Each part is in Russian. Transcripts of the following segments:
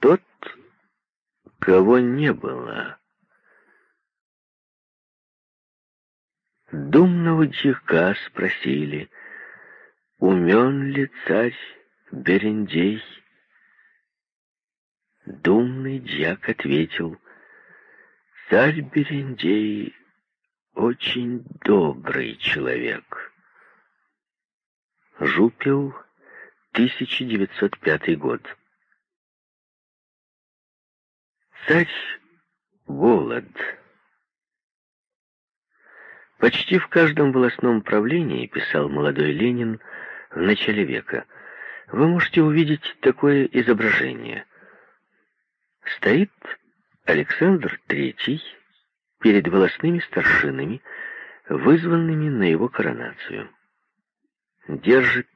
тот, кого не было. Думного дьяка спросили, умен ли царь Берендей. Думный дьяк ответил, царь Берендей очень добрый человек. Жупил, 1905 год. Царь Голод. Почти в каждом волосном правлении, писал молодой Ленин в начале века, вы можете увидеть такое изображение. Стоит Александр III перед волосными старшинами, вызванными на его коронацию. Держит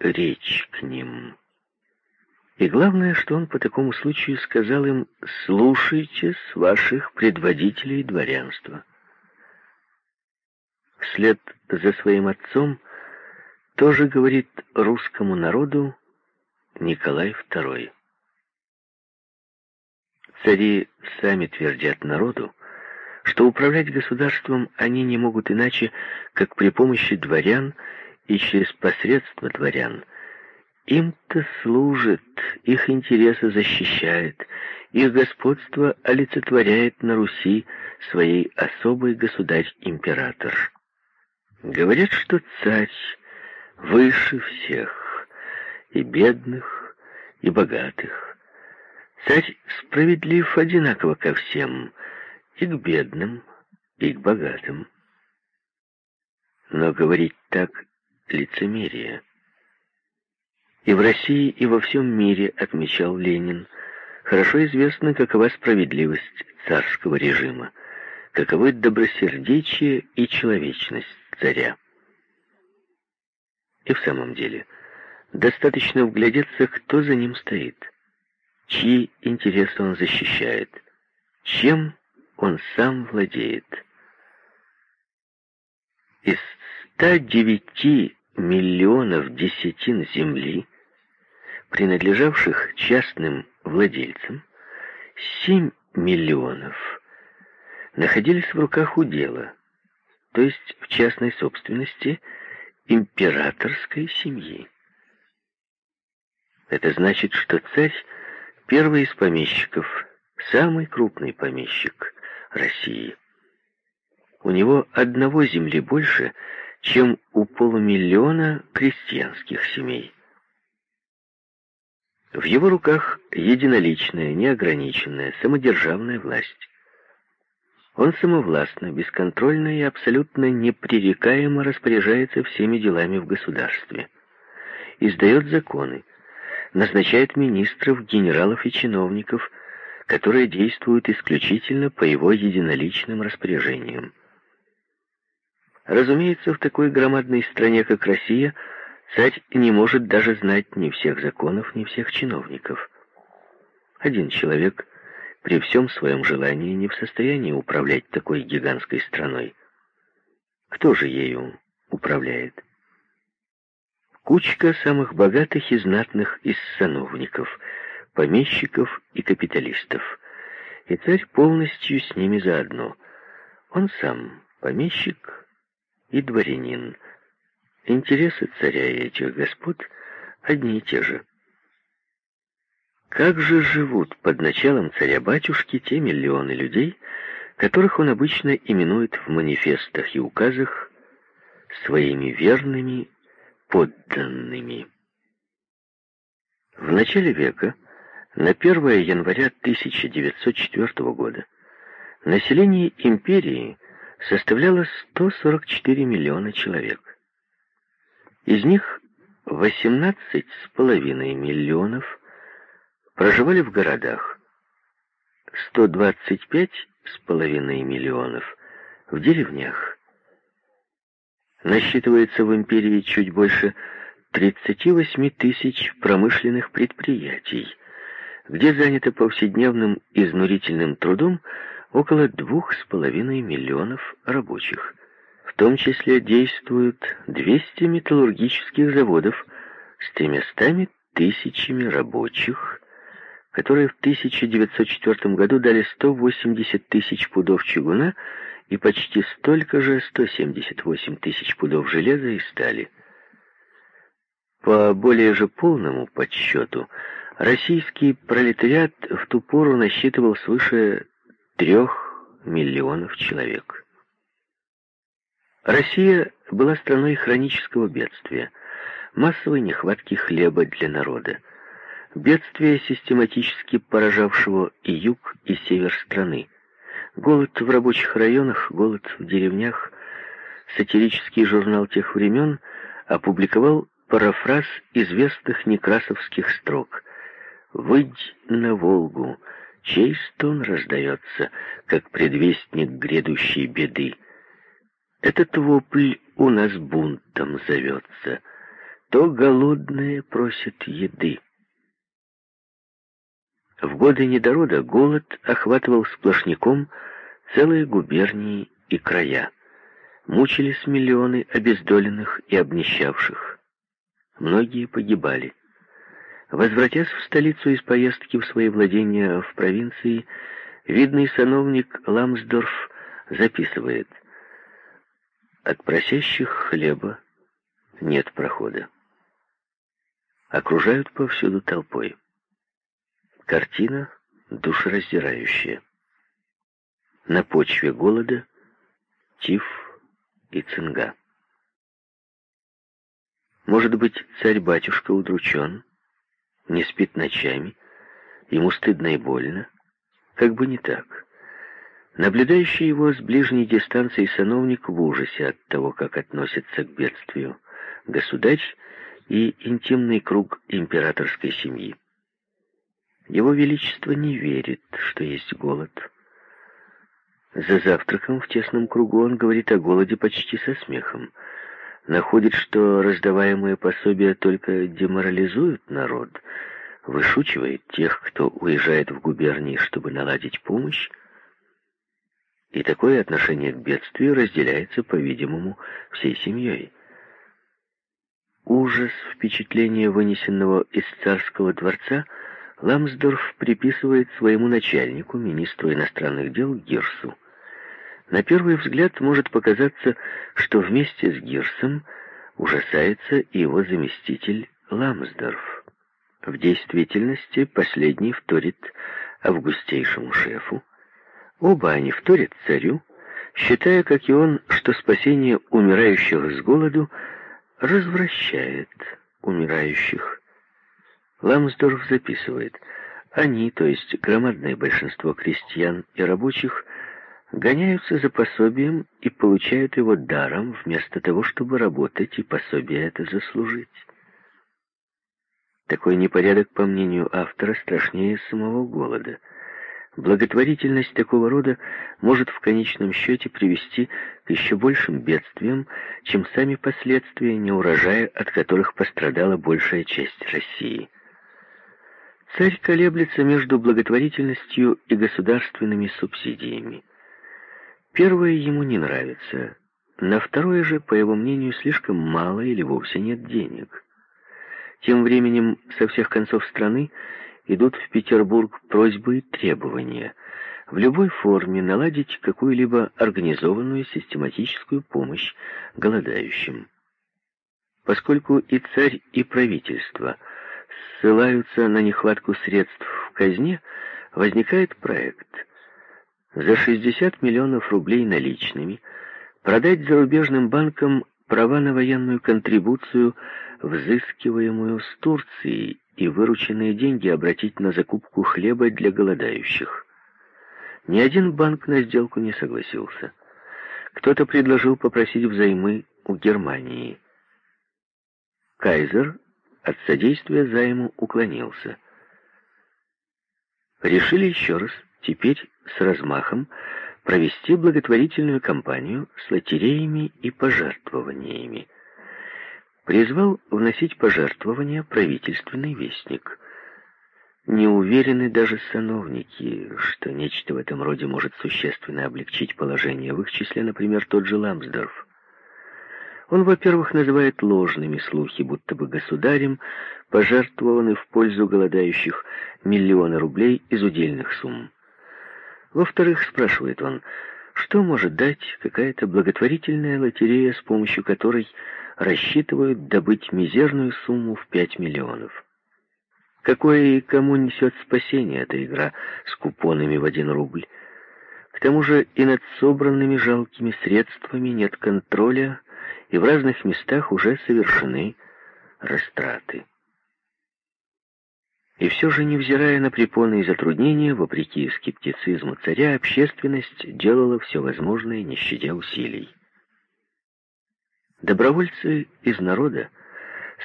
речь к ним. И главное, что он по такому случаю сказал им «слушайте с ваших предводителей дворянства». Вслед за своим отцом тоже говорит русскому народу Николай II. Цари сами твердят народу, что управлять государством они не могут иначе, как при помощи дворян и через посредство дворян. Им-то служит, их интересы защищает, их господство олицетворяет на Руси своей особый государь-император. Говорят, что царь выше всех, и бедных, и богатых. Царь справедлив одинаково ко всем, и к бедным, и к богатым. Но говорить так — лицемерие. И в России, и во всем мире, отмечал Ленин, хорошо известно, какова справедливость царского режима, каковы добросердечие и человечность царя. И в самом деле, достаточно вглядеться, кто за ним стоит, чьи интересы он защищает, чем он сам владеет. Из 109 миллионов десятин земли, принадлежавших частным владельцам, 7 миллионов находились в руках удела, то есть в частной собственности императорской семьи. Это значит, что царь — первый из помещиков, самый крупный помещик России. У него одного земли больше, чем у полумиллиона крестьянских семей. В его руках единоличная, неограниченная, самодержавная власть. Он самовластно, бесконтрольно и абсолютно непререкаемо распоряжается всеми делами в государстве. Издает законы, назначает министров, генералов и чиновников, которые действуют исключительно по его единоличным распоряжениям. Разумеется, в такой громадной стране, как Россия, царь не может даже знать ни всех законов, ни всех чиновников. Один человек при всем своем желании не в состоянии управлять такой гигантской страной. Кто же ею управляет? Кучка самых богатых и знатных из сановников, помещиков и капиталистов. И царь полностью с ними заодно. Он сам помещик и дворянин. Интересы царя и этих господ одни и те же. Как же живут под началом царя-батюшки те миллионы людей, которых он обычно именует в манифестах и указах своими верными подданными? В начале века, на 1 января 1904 года, население империи составляло 144 миллиона человек. Из них 18,5 миллионов проживали в городах, 125 с половиной миллионов в деревнях. Насчитывается в империи чуть больше 38 тысяч промышленных предприятий, где занято повседневным изнурительным трудом около двух с половиной миллионов рабочих. В том числе действуют 200 металлургических заводов с тремястами тысячами рабочих, которые в 1904 году дали 180 тысяч пудов чугуна и почти столько же, 178 тысяч пудов железа и стали. По более же полному подсчету, российский пролетариат в ту пору насчитывал свыше трех миллионов человек. Россия была страной хронического бедствия, массовой нехватки хлеба для народа, бедствия, систематически поражавшего и юг, и север страны, голод в рабочих районах, голод в деревнях. Сатирический журнал тех времен опубликовал парафраз известных некрасовских строк «Выйдь на Волгу, чей стон раздается, как предвестник грядущей беды». Этот вопль у нас бунтом зовется. То голодные просят еды. В годы недорода голод охватывал сплошняком целые губернии и края. Мучились миллионы обездоленных и обнищавших. Многие погибали. Возвратясь в столицу из поездки в свои владения в провинции, видный сановник Ламсдорф записывает – от просящих хлеба нет прохода. Окружают повсюду толпой. Картина душераздирающая. На почве голода тиф и цинга. Может быть, царь-батюшка удручен, не спит ночами, ему стыдно и больно, как бы не так. Наблюдающий его с ближней дистанции сановник в ужасе от того, как относится к бедствию государь и интимный круг императорской семьи. Его Величество не верит, что есть голод. За завтраком в тесном кругу он говорит о голоде почти со смехом. Находит, что раздаваемые пособия только деморализуют народ, вышучивает тех, кто уезжает в губернии, чтобы наладить помощь, и такое отношение к бедствию разделяется, по-видимому, всей семьей. Ужас впечатления, вынесенного из царского дворца, Ламсдорф приписывает своему начальнику, министру иностранных дел Гирсу. На первый взгляд может показаться, что вместе с Гирсом ужасается и его заместитель Ламсдорф. В действительности последний вторит августейшему шефу, Оба они вторят царю, считая, как и он, что спасение умирающих с голоду развращает умирающих. Ламсдорф записывает, они, то есть громадное большинство крестьян и рабочих, гоняются за пособием и получают его даром, вместо того, чтобы работать и пособие это заслужить. Такой непорядок, по мнению автора, страшнее самого голода — Благотворительность такого рода может в конечном счете привести к еще большим бедствиям, чем сами последствия неурожая, от которых пострадала большая часть России. Царь колеблется между благотворительностью и государственными субсидиями. Первое ему не нравится, на второе же, по его мнению, слишком мало или вовсе нет денег. Тем временем со всех концов страны идут в Петербург просьбы и требования в любой форме наладить какую-либо организованную систематическую помощь голодающим. Поскольку и царь, и правительство ссылаются на нехватку средств в казне, возникает проект за 60 миллионов рублей наличными продать зарубежным банкам права на военную контрибуцию, взыскиваемую с Турции и вырученные деньги обратить на закупку хлеба для голодающих. Ни один банк на сделку не согласился. Кто-то предложил попросить взаймы у Германии. Кайзер от содействия займу уклонился. Решили еще раз, теперь с размахом, провести благотворительную кампанию с лотереями и пожертвованиями призвал вносить пожертвования правительственный вестник. Не уверены даже сановники, что нечто в этом роде может существенно облегчить положение, в их числе, например, тот же Ламсдорф. Он, во-первых, называет ложными слухи, будто бы государем пожертвованы в пользу голодающих миллионы рублей из удельных сумм. Во-вторых, спрашивает он, что может дать какая-то благотворительная лотерея, с помощью которой рассчитывают добыть мизерную сумму в 5 миллионов. Какое и кому несет спасение эта игра с купонами в один рубль? К тому же и над собранными жалкими средствами нет контроля, и в разных местах уже совершены растраты. И все же, невзирая на препоны и затруднения, вопреки скептицизму царя, общественность делала все возможное, не щадя усилий. Добровольцы из народа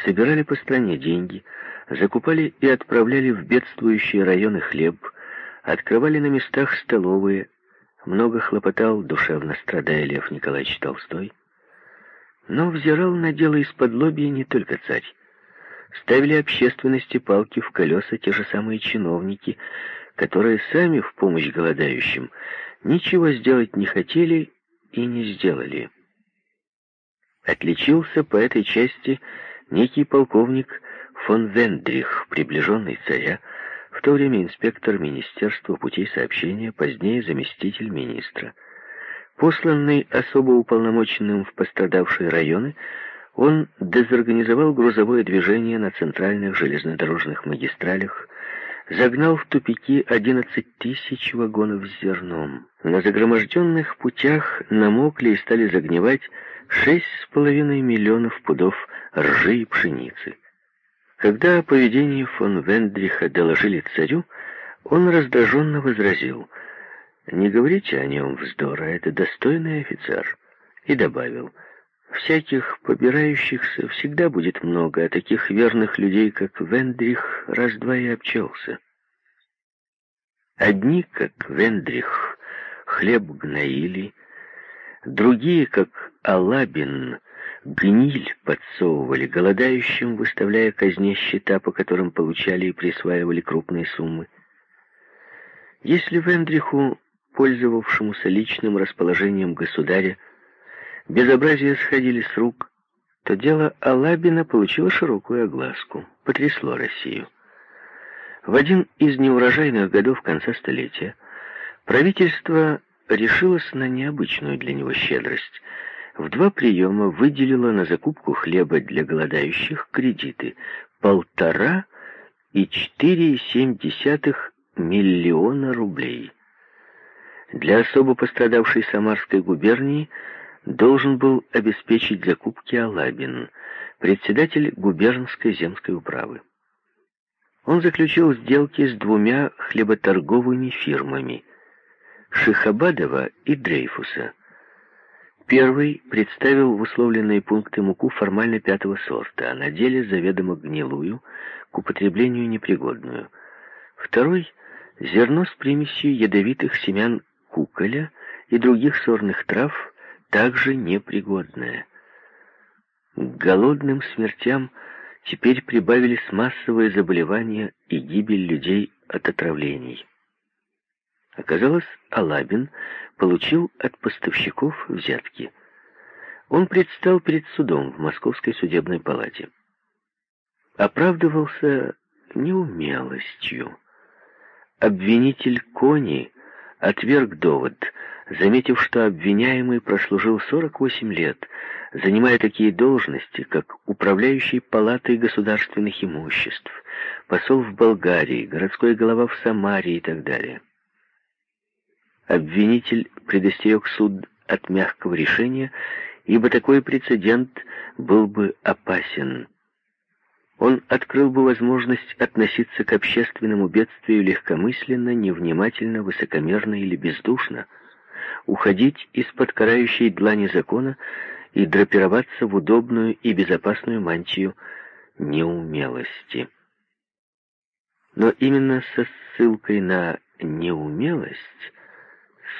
собирали по стране деньги, закупали и отправляли в бедствующие районы хлеб, открывали на местах столовые, много хлопотал, душевно страдая Лев Николаевич Толстой. Но взирал на дело из-под лобья не только царь. Ставили общественности палки в колеса те же самые чиновники, которые сами в помощь голодающим ничего сделать не хотели и не сделали. Отличился по этой части некий полковник фон Вендрих, приближенный царя, в то время инспектор Министерства путей сообщения, позднее заместитель министра. Посланный особо уполномоченным в пострадавшие районы, он дезорганизовал грузовое движение на центральных железнодорожных магистралях, загнал в тупики 11 тысяч вагонов с зерном. На загроможденных путях намокли и стали загнивать 6,5 миллионов пудов ржи и пшеницы. Когда о поведении фон Вендриха доложили царю, он раздраженно возразил, «Не говорите о нем вздора, это достойный офицер», и добавил, «Всяких побирающихся всегда будет много, а таких верных людей, как Вендрих, раз-два и обчелся». Одни, как Вендрих, хлеб гноили, другие, как Алабин, гниль подсовывали голодающим, выставляя казне счета, по которым получали и присваивали крупные суммы. Если Вендриху, пользовавшемуся личным расположением государя, безобразия сходили с рук, то дело Алабина получило широкую огласку, потрясло Россию. В один из неурожайных годов конца столетия правительство решилось на необычную для него щедрость – в два приема выделила на закупку хлеба для голодающих кредиты полтора и четыре семь десятых миллиона рублей. Для особо пострадавшей Самарской губернии должен был обеспечить закупки Алабин, председатель губернской земской управы. Он заключил сделки с двумя хлеботорговыми фирмами – Шихабадова и Дрейфуса – Первый представил в условленные пункты муку формально пятого сорта, а на деле заведомо гнилую, к употреблению непригодную. Второй — зерно с примесью ядовитых семян куколя и других сорных трав, также непригодное. К голодным смертям теперь прибавились массовые заболевания и гибель людей от отравлений. Оказалось, Алабин получил от поставщиков взятки. Он предстал перед судом в Московской судебной палате. Оправдывался неумелостью. Обвинитель Кони отверг довод, заметив, что обвиняемый прослужил 48 лет, занимая такие должности, как управляющий палатой государственных имуществ, посол в Болгарии, городской голова в Самаре и так далее. Обвинитель предостерег суд от мягкого решения, ибо такой прецедент был бы опасен. Он открыл бы возможность относиться к общественному бедствию легкомысленно, невнимательно, высокомерно или бездушно, уходить из-под карающей длани закона и драпироваться в удобную и безопасную мантию неумелости. Но именно со ссылкой на неумелость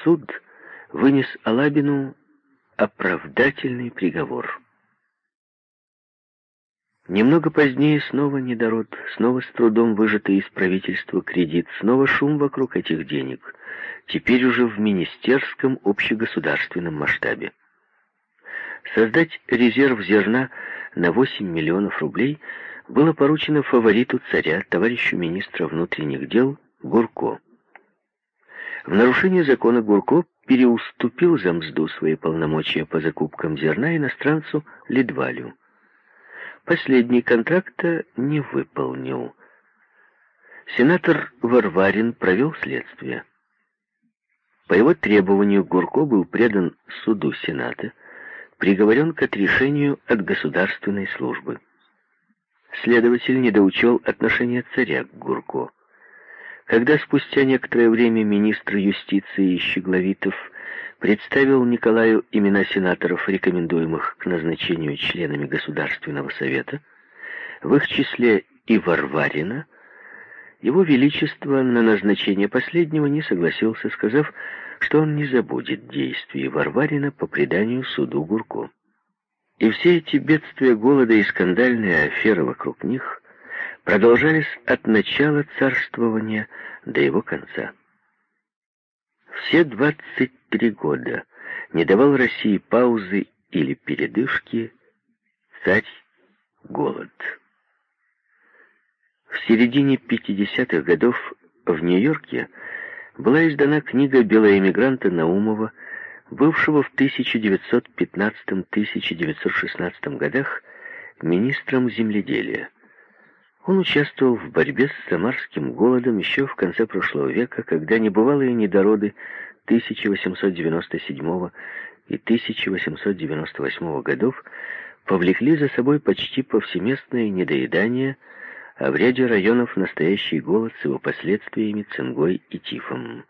суд вынес Алабину оправдательный приговор. Немного позднее снова недород, снова с трудом выжатый из правительства кредит, снова шум вокруг этих денег, теперь уже в министерском общегосударственном масштабе. Создать резерв зерна на 8 миллионов рублей было поручено фавориту царя, товарищу министра внутренних дел Гурко. В нарушение закона Гурко переуступил за мзду свои полномочия по закупкам зерна иностранцу Ледвалю. Последний контракта не выполнил. Сенатор Варварин провел следствие. По его требованию Гурко был предан суду Сената, приговорен к отрешению от государственной службы. Следователь недоучел отношение царя к Гурко. Когда спустя некоторое время министр юстиции Щегловитов представил Николаю имена сенаторов, рекомендуемых к назначению членами Государственного совета, в их числе и Варварина, его Величество на назначение последнего не согласился, сказав, что он не забудет действий Варварина по преданию суду Гурко. И все эти бедствия голода и скандальные аферы вокруг них продолжались от начала царствования до его конца. Все 23 года не давал России паузы или передышки царь голод. В середине 50-х годов в Нью-Йорке была издана книга белоэмигранта Наумова, бывшего в 1915-1916 годах министром земледелия. Он участвовал в борьбе с самарским голодом еще в конце прошлого века, когда небывалые недороды 1897 и 1898 годов повлекли за собой почти повсеместное недоедание, а в ряде районов настоящий голод с его последствиями цингой и тифом.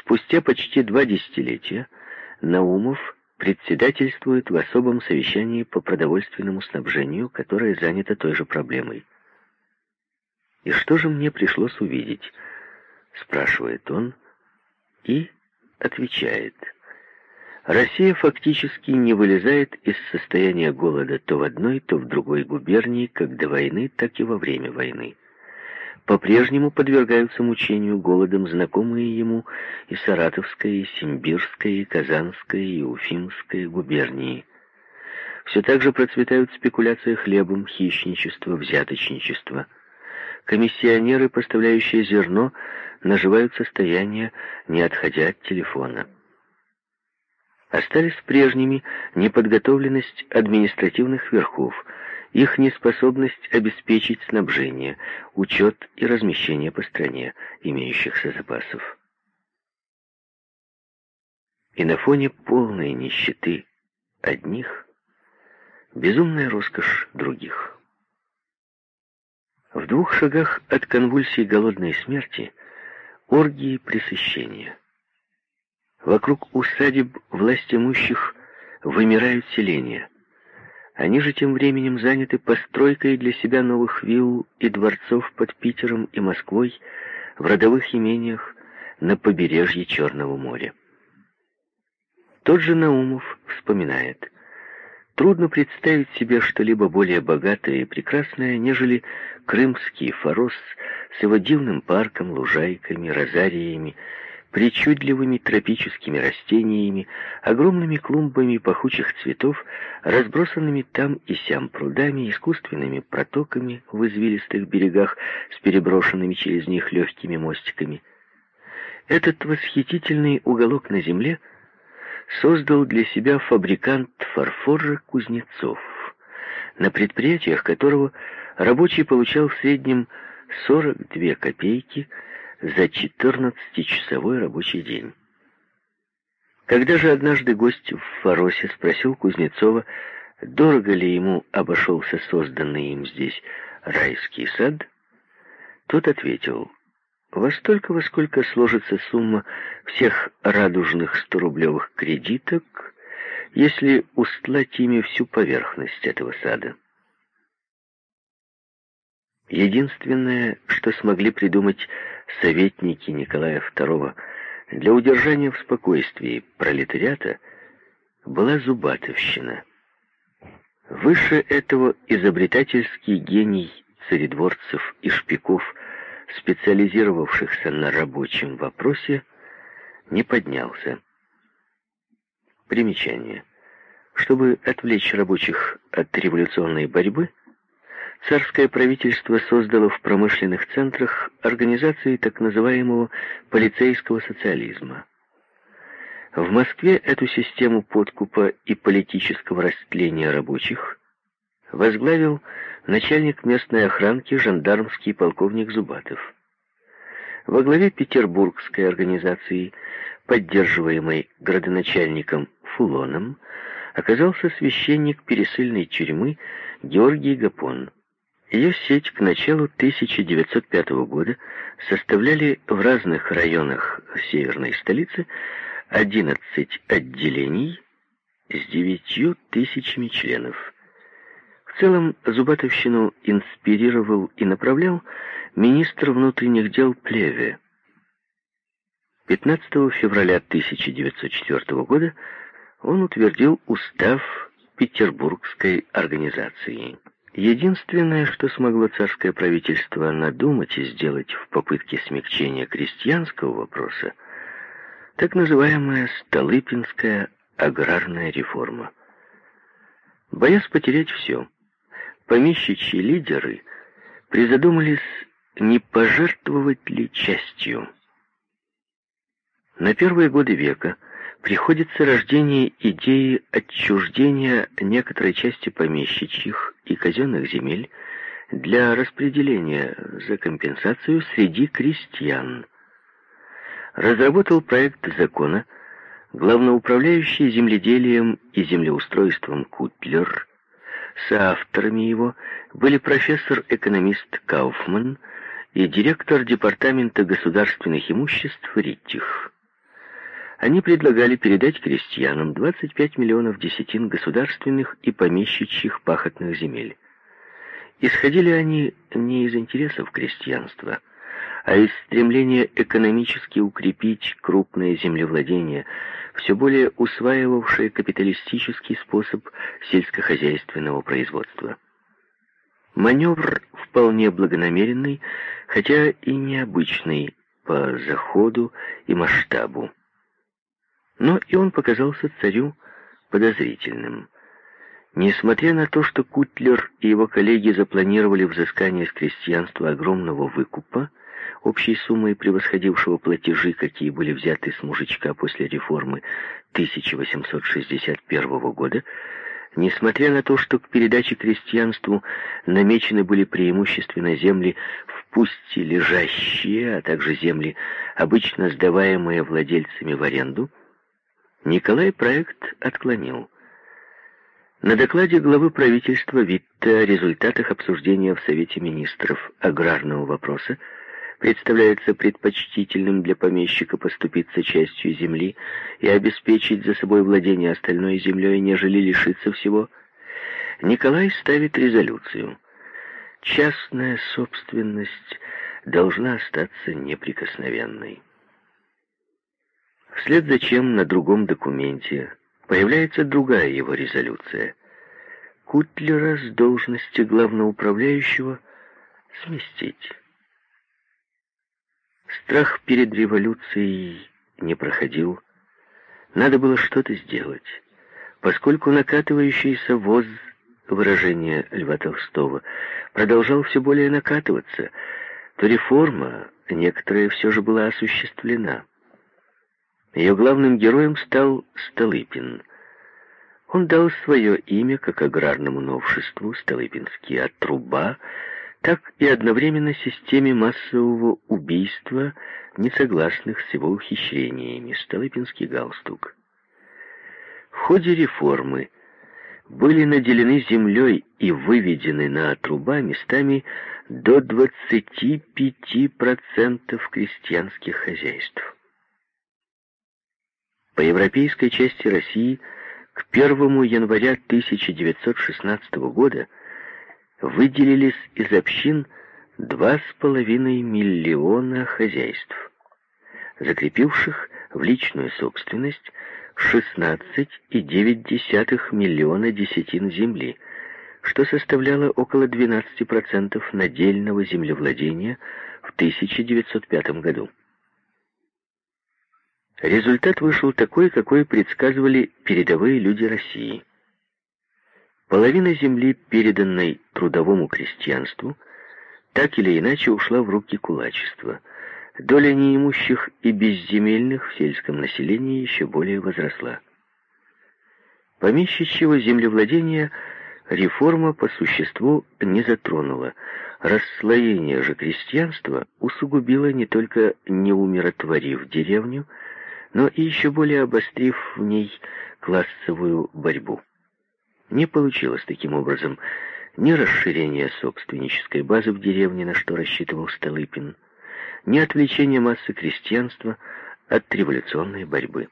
Спустя почти два десятилетия Наумов председательствует в особом совещании по продовольственному снабжению, которое занято той же проблемой. «И что же мне пришлось увидеть?» — спрашивает он и отвечает. Россия фактически не вылезает из состояния голода то в одной, то в другой губернии, как до войны, так и во время войны по-прежнему подвергаются мучению голодом знакомые ему и Саратовская, и Симбирская, и Казанская, и Уфимская губернии. Все так же процветают спекуляция хлебом, хищничество, взяточничество. Комиссионеры, поставляющие зерно, наживают состояние, не отходя от телефона. Остались прежними неподготовленность административных верхов – их неспособность обеспечить снабжение, учет и размещение по стране имеющихся запасов. И на фоне полной нищеты одних безумная роскошь других. В двух шагах от конвульсий голодной смерти оргии пресыщения. Вокруг усадеб властимущих вымирают селения – они же тем временем заняты постройкой для себя новых вилл и дворцов под Питером и Москвой в родовых имениях на побережье Черного моря. Тот же Наумов вспоминает, трудно представить себе что-либо более богатое и прекрасное, нежели крымский форос с его дивным парком, лужайками, розариями, причудливыми тропическими растениями, огромными клумбами пахучих цветов, разбросанными там и сям прудами, искусственными протоками в извилистых берегах с переброшенными через них легкими мостиками. Этот восхитительный уголок на земле создал для себя фабрикант фарфора Кузнецов, на предприятиях которого рабочий получал в среднем 42 копейки – за 14-часовой рабочий день. Когда же однажды гость в Фаросе спросил Кузнецова, дорого ли ему обошелся созданный им здесь райский сад, тот ответил, во столько, во сколько сложится сумма всех радужных сторублевых кредиток, если устлать ими всю поверхность этого сада. Единственное, что смогли придумать советники Николая II для удержания в спокойствии пролетариата, была зубатовщина. Выше этого изобретательский гений царедворцев и шпиков, специализировавшихся на рабочем вопросе, не поднялся. Примечание. Чтобы отвлечь рабочих от революционной борьбы, царское правительство создало в промышленных центрах организации так называемого полицейского социализма. В Москве эту систему подкупа и политического растления рабочих возглавил начальник местной охранки жандармский полковник Зубатов. Во главе петербургской организации, поддерживаемой градоначальником Фулоном, оказался священник пересыльной тюрьмы Георгий Гапон. Ее сеть к началу 1905 года составляли в разных районах северной столицы 11 отделений с 9 тысячами членов. В целом, Зубатовщину инспирировал и направлял министр внутренних дел Плеве. 15 февраля 1904 года он утвердил устав Петербургской организации. Единственное, что смогло царское правительство надумать и сделать в попытке смягчения крестьянского вопроса, так называемая Столыпинская аграрная реформа. Боясь потерять все, помещичьи лидеры призадумались, не пожертвовать ли частью. На первые годы века приходится рождение идеи отчуждения некоторой части помещичьих и казенных земель для распределения за компенсацию среди крестьян. Разработал проект закона главноуправляющий земледелием и землеустройством Кутлер, Соавторами его были профессор-экономист Кауфман и директор Департамента государственных имуществ Риттих. Они предлагали передать крестьянам 25 миллионов десятин государственных и помещичьих пахотных земель. Исходили они не из интересов крестьянства, а из стремления экономически укрепить крупное землевладение – все более усваивавшие капиталистический способ сельскохозяйственного производства. Маневр вполне благонамеренный, хотя и необычный по заходу и масштабу. Но и он показался царю подозрительным. Несмотря на то, что Кутлер и его коллеги запланировали взыскание с крестьянства огромного выкупа, общей суммой превосходившего платежи, какие были взяты с мужичка после реформы 1861 года, несмотря на то, что к передаче крестьянству намечены были преимущественно земли в пусти лежащие, а также земли, обычно сдаваемые владельцами в аренду, Николай проект отклонил. На докладе главы правительства Витте о результатах обсуждения в Совете министров аграрного вопроса представляется предпочтительным для помещика поступиться частью земли и обеспечить за собой владение остальной землей, нежели лишиться всего, Николай ставит резолюцию. Частная собственность должна остаться неприкосновенной. Вслед за чем на другом документе появляется другая его резолюция. Кутлера с должности главноуправляющего сместить. Страх перед революцией не проходил. Надо было что-то сделать. Поскольку накатывающийся воз, выражение Льва Толстого, продолжал все более накатываться, то реформа некоторая все же была осуществлена. Ее главным героем стал Столыпин. Он дал свое имя как аграрному новшеству Столыпинский от труба, так и одновременно системе массового убийства несогласных с его ухищрениями Столыпинский галстук. В ходе реформы были наделены землей и выведены на отруба местами до 25% крестьянских хозяйств. По европейской части России к 1 января 1916 года выделились из общин два с половиной миллиона хозяйств, закрепивших в личную собственность 16,9 миллиона десятин земли, что составляло около 12% надельного землевладения в 1905 году. Результат вышел такой, какой предсказывали передовые люди России – Половина земли, переданной трудовому крестьянству, так или иначе ушла в руки кулачества. Доля неимущих и безземельных в сельском населении еще более возросла. Помещичьего землевладения реформа по существу не затронула. Расслоение же крестьянства усугубило не только не умиротворив деревню, но и еще более обострив в ней классовую борьбу. Не получилось таким образом ни расширения собственнической базы в деревне, на что рассчитывал Столыпин, ни отвлечения массы крестьянства от революционной борьбы.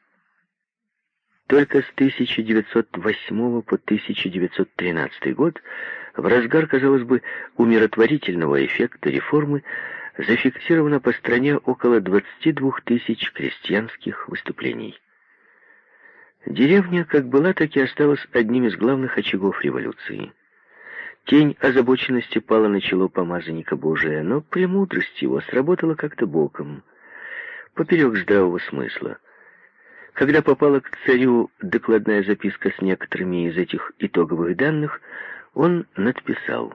Только с 1908 по 1913 год, в разгар, казалось бы, умиротворительного эффекта реформы, зафиксировано по стране около 22 тысяч крестьянских выступлений. Деревня как была, так и осталась одним из главных очагов революции. Тень озабоченности пала на чело помазанника Божия, но премудрость его сработала как-то боком, поперек здравого смысла. Когда попала к царю докладная записка с некоторыми из этих итоговых данных, он надписал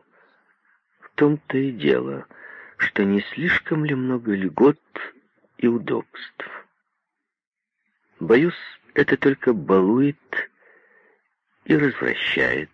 «В том-то и дело, что не слишком ли много льгот и удобств. Боюсь, это только балует и развращает